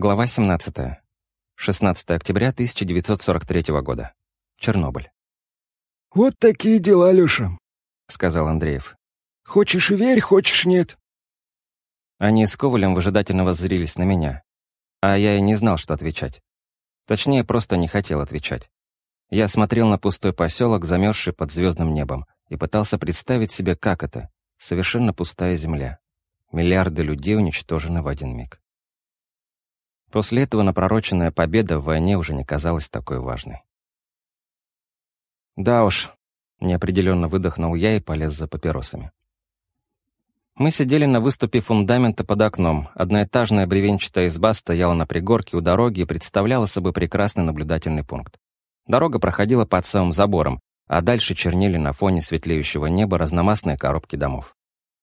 Глава 17. 16 октября 1943 года. Чернобыль. «Вот такие дела, Леша», — сказал Андреев. «Хочешь — верь, хочешь — нет». Они с Ковалем выжидательно воззрились на меня. А я и не знал, что отвечать. Точнее, просто не хотел отвечать. Я смотрел на пустой поселок, замерзший под звездным небом, и пытался представить себе, как это — совершенно пустая земля. Миллиарды людей уничтожены в один миг. После этого напророченная победа в войне уже не казалась такой важной. «Да уж», — неопределенно выдохнул я и полез за папиросами. Мы сидели на выступе фундамента под окном. Одноэтажная бревенчатая изба стояла на пригорке у дороги и представляла собой прекрасный наблюдательный пункт. Дорога проходила под самым забором, а дальше чернели на фоне светлеющего неба разномастные коробки домов.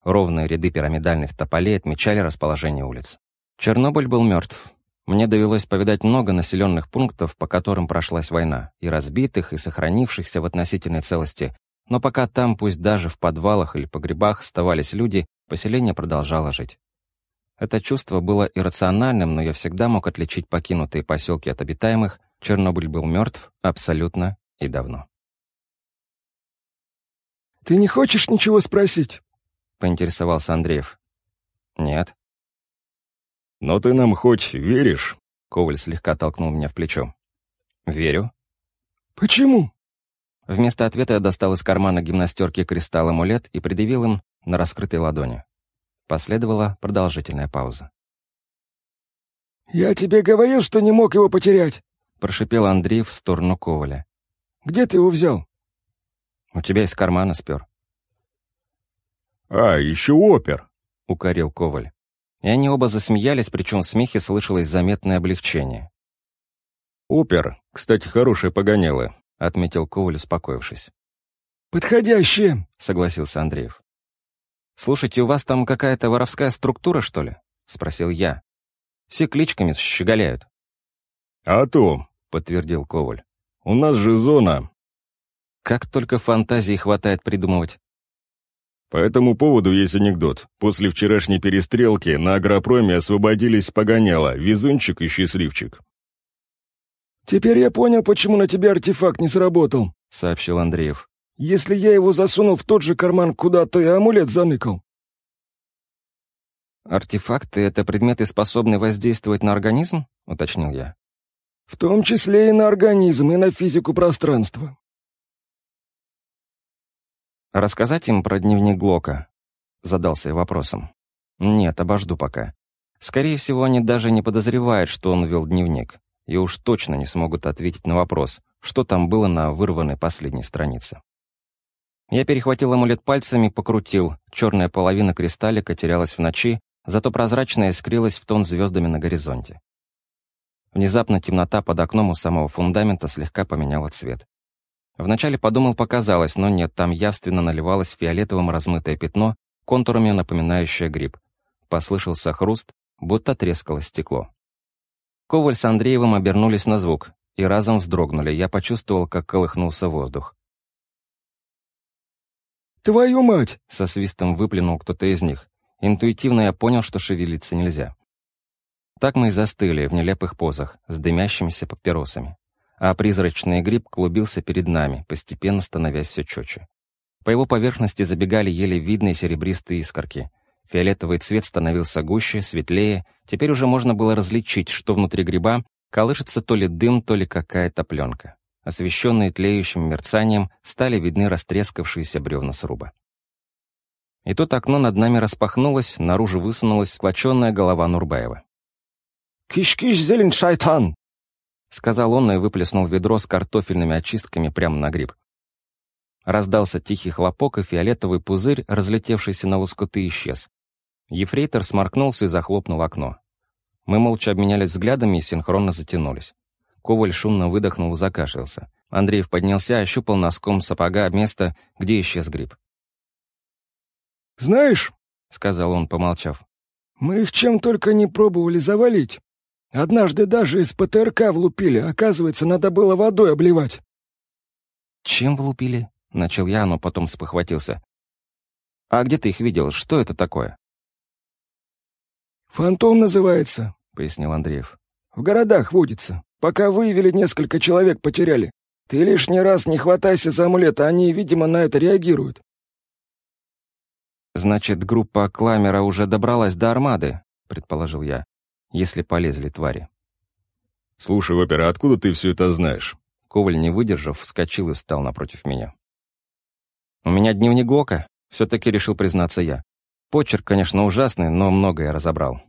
Ровные ряды пирамидальных тополей отмечали расположение улиц. Чернобыль был мертв. Мне довелось повидать много населенных пунктов, по которым прошлась война, и разбитых, и сохранившихся в относительной целости, но пока там, пусть даже в подвалах или погребах, оставались люди, поселение продолжало жить. Это чувство было иррациональным, но я всегда мог отличить покинутые поселки от обитаемых, Чернобыль был мертв абсолютно и давно. «Ты не хочешь ничего спросить?» — поинтересовался Андреев. «Нет». «Но ты нам хоть веришь?» Коваль слегка толкнул меня в плечо. «Верю». «Почему?» Вместо ответа я достал из кармана гимнастерки кристалл-амулет и предъявил им на раскрытой ладони. Последовала продолжительная пауза. «Я тебе говорил, что не мог его потерять!» Прошипел Андрей в сторону Коваля. «Где ты его взял?» «У тебя из кармана спер». «А, еще опер!» — укорил Коваль. И они оба засмеялись, причем в смехе слышалось заметное облегчение. «Опер, кстати, хорошее погоняло», — отметил Коваль, успокоившись. «Подходящее», — согласился Андреев. «Слушайте, у вас там какая-то воровская структура, что ли?» — спросил я. «Все кличками щеголяют». «А то», — подтвердил Коваль. «У нас же зона». Как только фантазии хватает придумывать. По этому поводу есть анекдот. После вчерашней перестрелки на агропроме освободились погоняло, везунчик и счастливчик. «Теперь я понял, почему на тебе артефакт не сработал», — сообщил Андреев. «Если я его засунул в тот же карман, куда ты амулет заныкал». «Артефакты — это предметы, способные воздействовать на организм?» — уточнил я. «В том числе и на организм, и на физику пространства», «Рассказать им про дневник Глока?» Задался я вопросом. «Нет, обожду пока. Скорее всего, они даже не подозревают, что он вел дневник, и уж точно не смогут ответить на вопрос, что там было на вырванной последней странице». Я перехватил амулет пальцами, покрутил. Черная половина кристаллика терялась в ночи, зато прозрачная искрилась в тон звездами на горизонте. Внезапно темнота под окном у самого фундамента слегка поменяла цвет. Вначале подумал, показалось, но нет, там явственно наливалось фиолетовым размытое пятно, контурами напоминающее гриб. Послышался хруст, будто трескалось стекло. Коваль с Андреевым обернулись на звук и разом вздрогнули. Я почувствовал, как колыхнулся воздух. «Твою мать!» — со свистом выплюнул кто-то из них. Интуитивно я понял, что шевелиться нельзя. Так мы и застыли в нелепых позах, с дымящимися папиросами а призрачный гриб клубился перед нами, постепенно становясь все четче. По его поверхности забегали еле видные серебристые искорки. Фиолетовый цвет становился гуще, светлее, теперь уже можно было различить, что внутри гриба колышется то ли дым, то ли какая-то пленка. Освещенные тлеющим мерцанием, стали видны растрескавшиеся бревна сруба. И тут окно над нами распахнулось, наружу высунулась склоченная голова Нурбаева. «Киш-киш, зелень шайтан!» Сказал он и выплеснул ведро с картофельными очистками прямо на гриб. Раздался тихий хлопок, и фиолетовый пузырь, разлетевшийся на лоскуты, исчез. Ефрейтор сморкнулся и захлопнул окно. Мы молча обменялись взглядами и синхронно затянулись. Коваль шумно выдохнул и закашлялся. Андреев поднялся, ощупал носком сапога место, где исчез гриб. «Знаешь», — сказал он, помолчав, — «мы их чем только не пробовали завалить. Однажды даже из ПТРК влупили, оказывается, надо было водой обливать». «Чем влупили?» — начал я, но потом спохватился. «А где ты их видел? Что это такое?» «Фантом называется», — пояснил Андреев. В городах водится. Пока выявили, несколько человек потеряли. Ты лишний раз не хватайся за амулет, они, видимо, на это реагируют. «Значит, группа Кламера уже добралась до Армады», — предположил я, «если полезли твари». «Слушай, опера, откуда ты все это знаешь?» Коваль, не выдержав, вскочил и встал напротив меня. «У меня дневник Глока», — все-таки решил признаться я. Почерк, конечно, ужасный, но многое разобрал.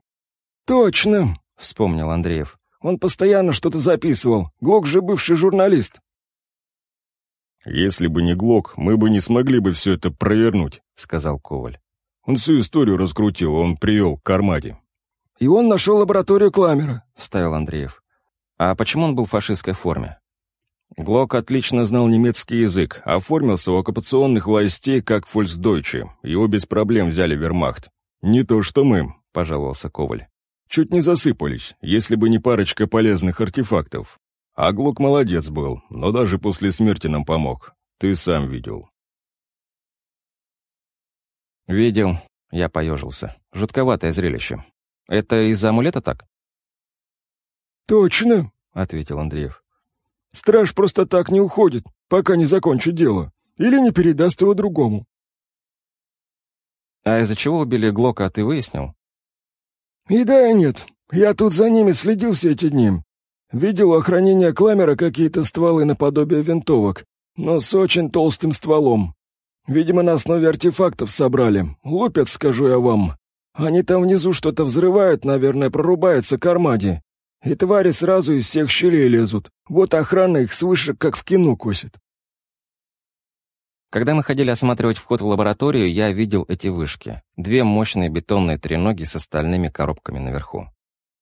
«Точно», — вспомнил Андреев. «Он постоянно что-то записывал. Глок же бывший журналист». «Если бы не Глок, мы бы не смогли бы все это провернуть», — сказал Коваль. «Он всю историю раскрутил, он привел к Армаде». «И он нашел лабораторию Кламера», — вставил Андреев. «А почему он был в фашистской форме?» Глок отлично знал немецкий язык, оформился у оккупационных властей как фольксдойче. Его без проблем взяли в вермахт. «Не то что мы», — пожаловался Коваль. «Чуть не засыпались, если бы не парочка полезных артефактов. А Глок молодец был, но даже после смерти нам помог. Ты сам видел. Видел. Я поежился. Жутковатое зрелище. Это из-за амулета так? Точно, ответил Андреев. Страж просто так не уходит, пока не закончит дело. Или не передаст его другому. А из-за чего убили Глока, ты выяснил? И да, и нет. Я тут за ними следил все эти дни. Видел у охранения Кламера какие-то стволы наподобие винтовок, но с очень толстым стволом. Видимо, на основе артефактов собрали. Лупят, скажу я вам. Они там внизу что-то взрывают, наверное, прорубается к армаде. И твари сразу из всех щелей лезут. Вот охрана их свыше, как в кино косит. Когда мы ходили осматривать вход в лабораторию, я видел эти вышки. Две мощные бетонные треноги с остальными коробками наверху.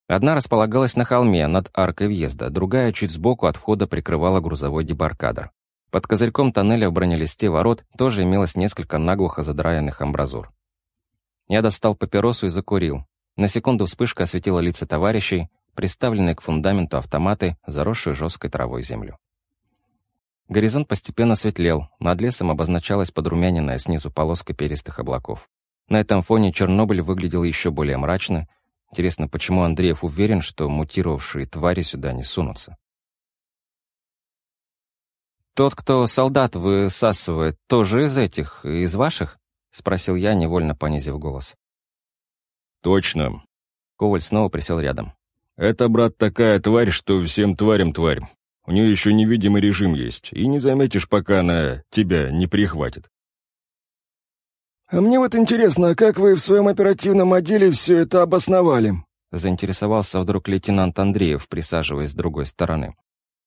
Одна располагалась на холме над аркой въезда, другая чуть сбоку от входа прикрывала грузовой дебаркадер. Под козырьком тоннеля в бронелисте ворот тоже имелось несколько наглухо задраенных амбразур. Я достал папиросу и закурил. На секунду вспышка осветила лица товарищей, приставленные к фундаменту автоматы, заросшую жесткой травой землю. Горизонт постепенно светлел, над лесом обозначалась подрумяненная снизу полоска перистых облаков. На этом фоне Чернобыль выглядел еще более мрачно, Интересно, почему Андреев уверен, что мутировавшие твари сюда не сунутся? «Тот, кто солдат высасывает, тоже из этих, из ваших?» — спросил я, невольно понизив голос. «Точно». Коваль снова присел рядом. «Это, брат, такая тварь, что всем тварям тварь. У нее еще невидимый режим есть, и не заметишь, пока она тебя не прихватит. «А мне вот интересно, как вы в своем оперативном отделе все это обосновали?» Заинтересовался вдруг лейтенант Андреев, присаживаясь с другой стороны.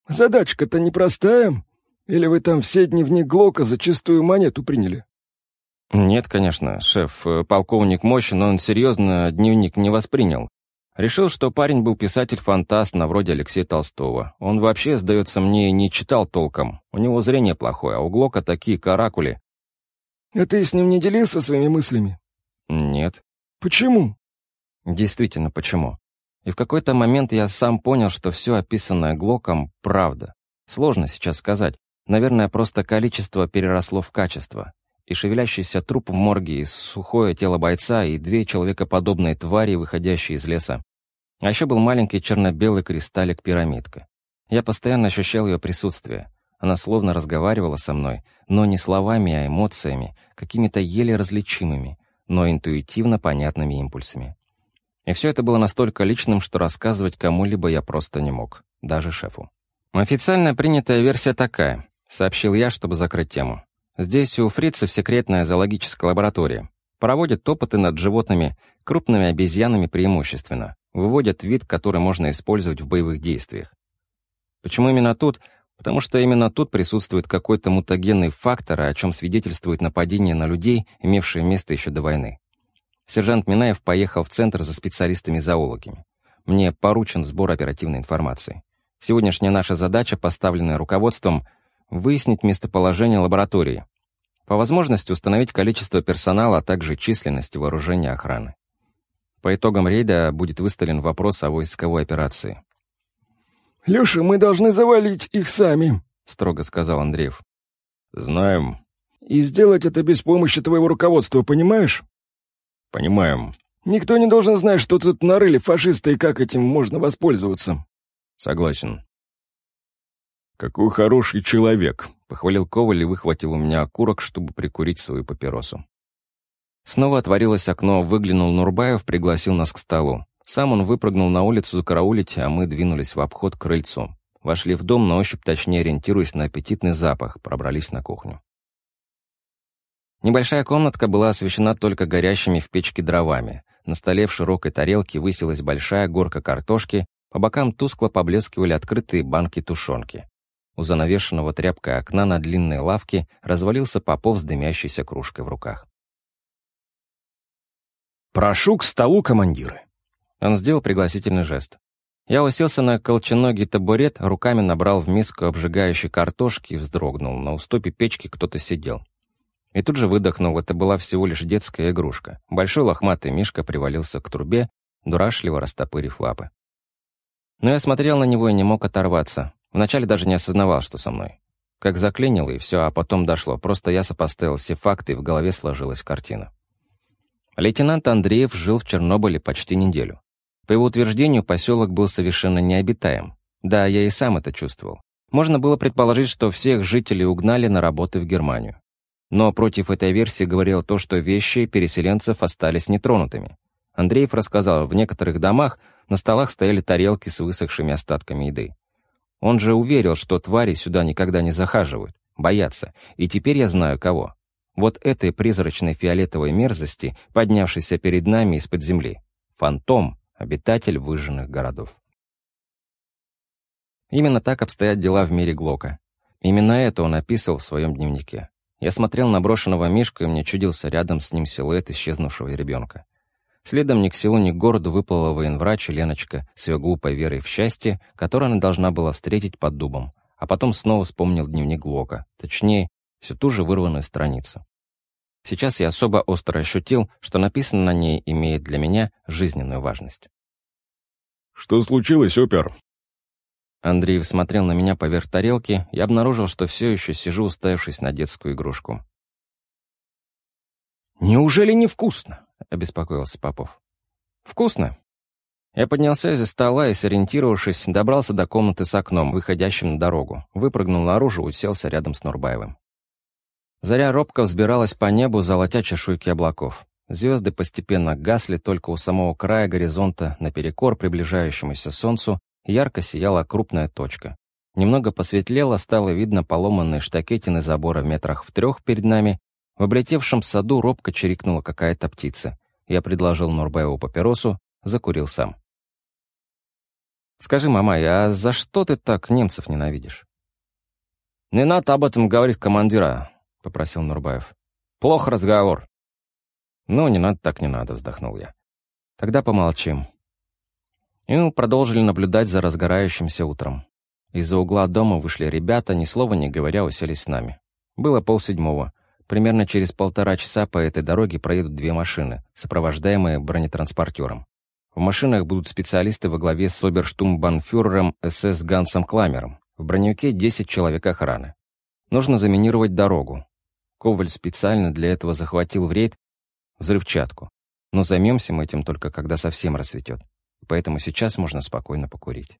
«Задачка-то непростая. Или вы там все дневник Глока за чистую монету приняли?» «Нет, конечно, шеф. Полковник мощен, но он серьезно дневник не воспринял. Решил, что парень был писатель-фантаст на вроде Алексея Толстого. Он вообще, сдается мне, не читал толком. У него зрение плохое, а у Глока такие каракули. А ты с ним не делился своими мыслями? Нет. Почему? Действительно, почему? И в какой-то момент я сам понял, что все описанное Глоком — правда. Сложно сейчас сказать. Наверное, просто количество переросло в качество. И шевелящийся труп в морге, и сухое тело бойца, и две человекоподобные твари, выходящие из леса. А еще был маленький черно-белый кристаллик-пирамидка. Я постоянно ощущал ее присутствие. Она словно разговаривала со мной, но не словами, а эмоциями, какими-то еле различимыми, но интуитивно понятными импульсами. И все это было настолько личным, что рассказывать кому-либо я просто не мог, даже шефу. «Официально принятая версия такая», — сообщил я, чтобы закрыть тему. «Здесь у фрицев секретная зоологическая лаборатория. Проводят опыты над животными, крупными обезьянами преимущественно. Выводят вид, который можно использовать в боевых действиях. Почему именно тут — Потому что именно тут присутствует какой-то мутагенный фактор, о чем свидетельствует нападение на людей, имевшее место еще до войны. Сержант Минаев поехал в центр за специалистами-зоологами. Мне поручен сбор оперативной информации. Сегодняшняя наша задача, поставленная руководством, выяснить местоположение лаборатории. По возможности установить количество персонала, а также численность и вооружение охраны. По итогам рейда будет выставлен вопрос о войсковой операции. «Леша, мы должны завалить их сами», — строго сказал Андреев. «Знаем». «И сделать это без помощи твоего руководства, понимаешь?» «Понимаем». Никто не должен знать, что тут нарыли фашисты и как этим можно воспользоваться». «Согласен». «Какой хороший человек», — похвалил Коваль и выхватил у меня окурок, чтобы прикурить свою папиросу. Снова отворилось окно, выглянул Нурбаев, пригласил нас к столу. Сам он выпрыгнул на улицу закараулить, а мы двинулись в обход к крыльцу. Вошли в дом, на ощупь точнее ориентируясь на аппетитный запах, пробрались на кухню. Небольшая комнатка была освещена только горящими в печке дровами. На столе в широкой тарелке высилась большая горка картошки, по бокам тускло поблескивали открытые банки тушенки. У занавешенного тряпкой окна на длинной лавке развалился Попов с дымящейся кружкой в руках. «Прошу к столу, командиры!» Он сделал пригласительный жест. Я уселся на колченогий табурет, руками набрал в миску обжигающей картошки и вздрогнул. На уступе печки кто-то сидел. И тут же выдохнул, это была всего лишь детская игрушка. Большой лохматый мишка привалился к трубе, дурашливо растопырив лапы. Но я смотрел на него и не мог оторваться. Вначале даже не осознавал, что со мной. Как заклинило, и все, а потом дошло. Просто я сопоставил все факты, и в голове сложилась картина. Лейтенант Андреев жил в Чернобыле почти неделю. По его утверждению, поселок был совершенно необитаем. Да, я и сам это чувствовал. Можно было предположить, что всех жителей угнали на работы в Германию. Но против этой версии говорило то, что вещи переселенцев остались нетронутыми. Андреев рассказал, в некоторых домах на столах стояли тарелки с высохшими остатками еды. Он же уверил, что твари сюда никогда не захаживают, боятся, и теперь я знаю кого. Вот этой призрачной фиолетовой мерзости, поднявшейся перед нами из-под земли. Фантом, обитатель выжженных городов. Именно так обстоят дела в мире Глока. Именно это он описывал в своем дневнике. Я смотрел на брошенного Мишку, и мне чудился рядом с ним силуэт исчезнувшего ребенка. Следом ни к селу, ни к городу выплыла военврач Леночка с ее глупой верой в счастье, которое она должна была встретить под дубом, а потом снова вспомнил дневник Глока, точнее, всю ту же вырванную страницу. Сейчас я особо остро ощутил, что написано на ней имеет для меня жизненную важность. «Что случилось, опер?» Андреев смотрел на меня поверх тарелки и обнаружил, что все еще сижу, уставившись на детскую игрушку. «Неужели невкусно?» — обеспокоился Попов. «Вкусно». Я поднялся из-за стола и, сориентировавшись, добрался до комнаты с окном, выходящим на дорогу, выпрыгнул наружу, уселся рядом с Нурбаевым. Заря робко взбиралась по небу, золотя чешуйки облаков. Звезды постепенно гасли, только у самого края горизонта, наперекор приближающемуся солнцу, ярко сияла крупная точка. Немного посветлело, стало видно поломанные штакетины забора в метрах в трех перед нами. В облетевшем саду робко чирикнула какая-то птица. Я предложил Нурбаеву папиросу, закурил сам. «Скажи, мама, а за что ты так немцев ненавидишь?» «Не надо об этом говорить командира попросил Нурбаев. «Плохо разговор». «Ну, не надо так не надо», — вздохнул я. «Тогда помолчим». И мы продолжили наблюдать за разгорающимся утром. Из-за угла дома вышли ребята, ни слова не говоря, уселись с нами. Было полседьмого. Примерно через полтора часа по этой дороге проедут две машины, сопровождаемые бронетранспортером. В машинах будут специалисты во главе с оберштумбанфюрером СС Гансом Кламером. В броневике 10 человек охраны. Нужно заминировать дорогу. Коваль специально для этого захватил в рейд взрывчатку. Но займемся мы этим только когда совсем рассветет. Поэтому сейчас можно спокойно покурить.